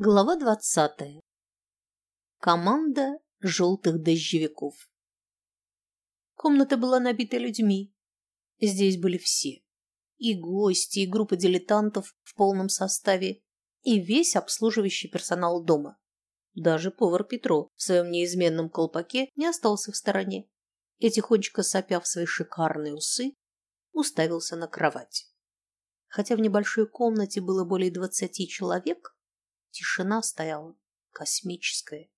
Глава двадцатая. Команда желтых дождевиков. Комната была набита людьми. Здесь были все. И гости, и группа дилетантов в полном составе, и весь обслуживающий персонал дома. Даже повар Петро в своем неизменном колпаке не остался в стороне и, тихонечко сопя в свои шикарные усы, уставился на кровать. Хотя в небольшой комнате было более двадцати человек, Тишина стояла космическая.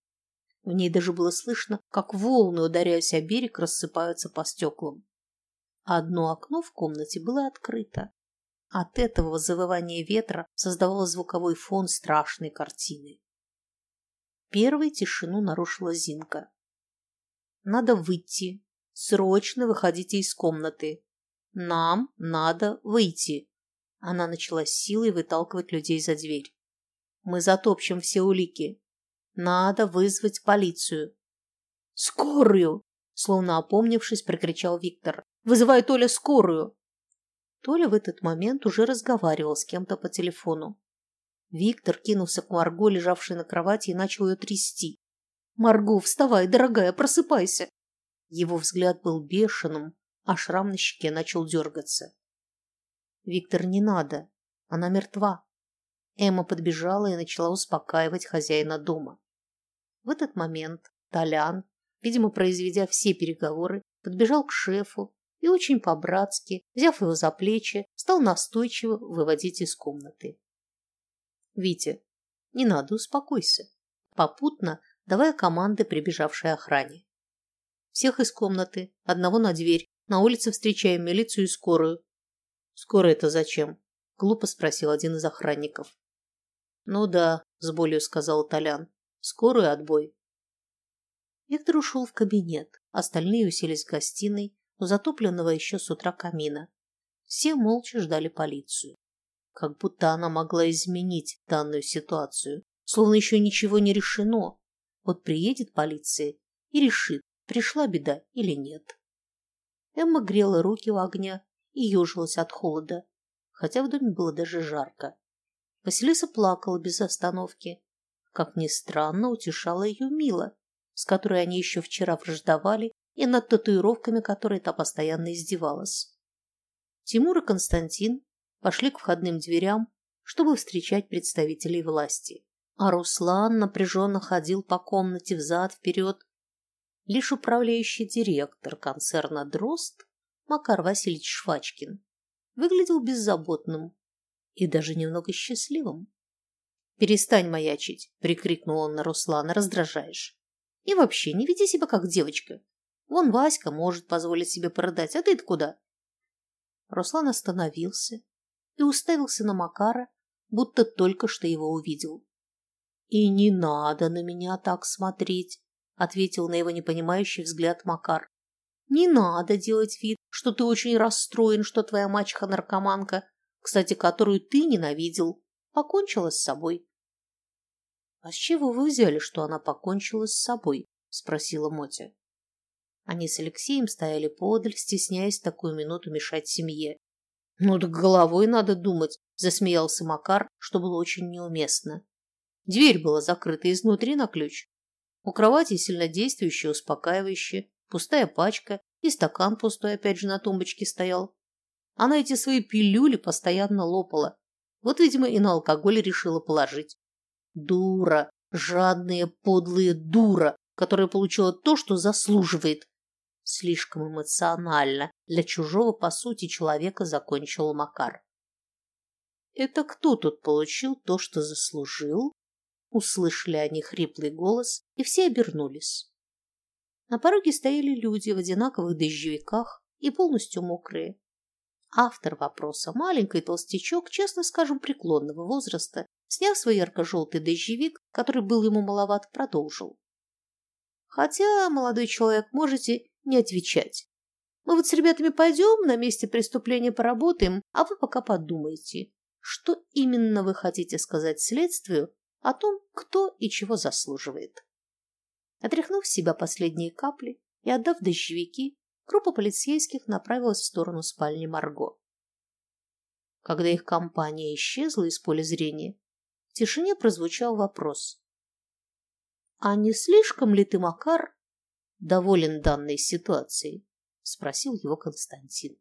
В ней даже было слышно, как волны, ударяясь о берег, рассыпаются по стеклам. Одно окно в комнате было открыто. От этого завывания ветра создавало звуковой фон страшной картины. Первой тишину нарушила Зинка. «Надо выйти. Срочно выходите из комнаты. Нам надо выйти». Она начала силой выталкивать людей за дверь. Мы затопчем все улики. Надо вызвать полицию. Скорую! Словно опомнившись, прокричал Виктор. Вызывай Толя скорую! Толя в этот момент уже разговаривал с кем-то по телефону. Виктор кинулся к Марго, лежавшей на кровати, и начал ее трясти. «Марго, вставай, дорогая, просыпайся!» Его взгляд был бешеным, а шрам на щеке начал дергаться. «Виктор, не надо. Она мертва. Эмма подбежала и начала успокаивать хозяина дома. В этот момент Толян, видимо, произведя все переговоры, подбежал к шефу и очень по-братски, взяв его за плечи, стал настойчиво выводить из комнаты. «Витя, не надо, успокойся», попутно давая команды прибежавшей охране. «Всех из комнаты, одного на дверь, на улице встречаем милицию и скорую». «Скорая это зачем?» – глупо спросил один из охранников. «Ну да», – с болью сказал Толян. «Скорую отбой». Виктор ушел в кабинет, остальные уселись в гостиной у затопленного еще с утра камина. Все молча ждали полицию. Как будто она могла изменить данную ситуацию, словно еще ничего не решено. Вот приедет полиция и решит, пришла беда или нет. Эмма грела руки у огня и ежилась от холода, хотя в доме было даже жарко. Василиса плакала без остановки. Как ни странно, утешала ее Мила, с которой они еще вчера враждовали и над татуировками которой та постоянно издевалась. Тимур и Константин пошли к входным дверям, чтобы встречать представителей власти. А Руслан напряженно ходил по комнате взад-вперед. Лишь управляющий директор концерна «Дрозд» Макар Васильевич Швачкин выглядел беззаботным и даже немного счастливым. «Перестань маячить!» – прикрикнул он на Руслана. «Раздражаешь. И вообще, не веди себя как девочка. Вон Васька может позволить себе продать, а ты-то куда?» Руслан остановился и уставился на Макара, будто только что его увидел. «И не надо на меня так смотреть», – ответил на его непонимающий взгляд Макар. «Не надо делать вид, что ты очень расстроен, что твоя мачеха-наркоманка кстати, которую ты ненавидел, покончила с собой. — А с чего вы взяли, что она покончила с собой? — спросила Мотя. Они с Алексеем стояли подаль, стесняясь такую минуту мешать семье. — Ну так головой надо думать, — засмеялся Макар, что было очень неуместно. Дверь была закрыта изнутри на ключ. У кровати сильнодействующее, успокаивающее, пустая пачка и стакан пустой опять же на тумбочке стоял. Она эти свои пилюли постоянно лопала. Вот, видимо, и на алкоголь решила положить. Дура, жадная, подлая дура, которая получила то, что заслуживает. Слишком эмоционально для чужого, по сути, человека закончил Макар. «Это кто тут получил то, что заслужил?» Услышали они хриплый голос, и все обернулись. На пороге стояли люди в одинаковых дождевиках и полностью мокрые. Автор вопроса, маленький толстячок, честно скажем, преклонного возраста, сняв свой ярко-желтый дождевик, который был ему маловат, продолжил. Хотя, молодой человек, можете не отвечать. Мы вот с ребятами пойдем, на месте преступления поработаем, а вы пока подумайте, что именно вы хотите сказать следствию о том, кто и чего заслуживает. Отряхнув с себя последние капли и отдав дождевики, группа полицейских направилась в сторону спальни Марго. Когда их компания исчезла из поля зрения, В тишине прозвучал вопрос. «А не слишком ли ты, Макар, доволен данной ситуацией?» – спросил его Константин.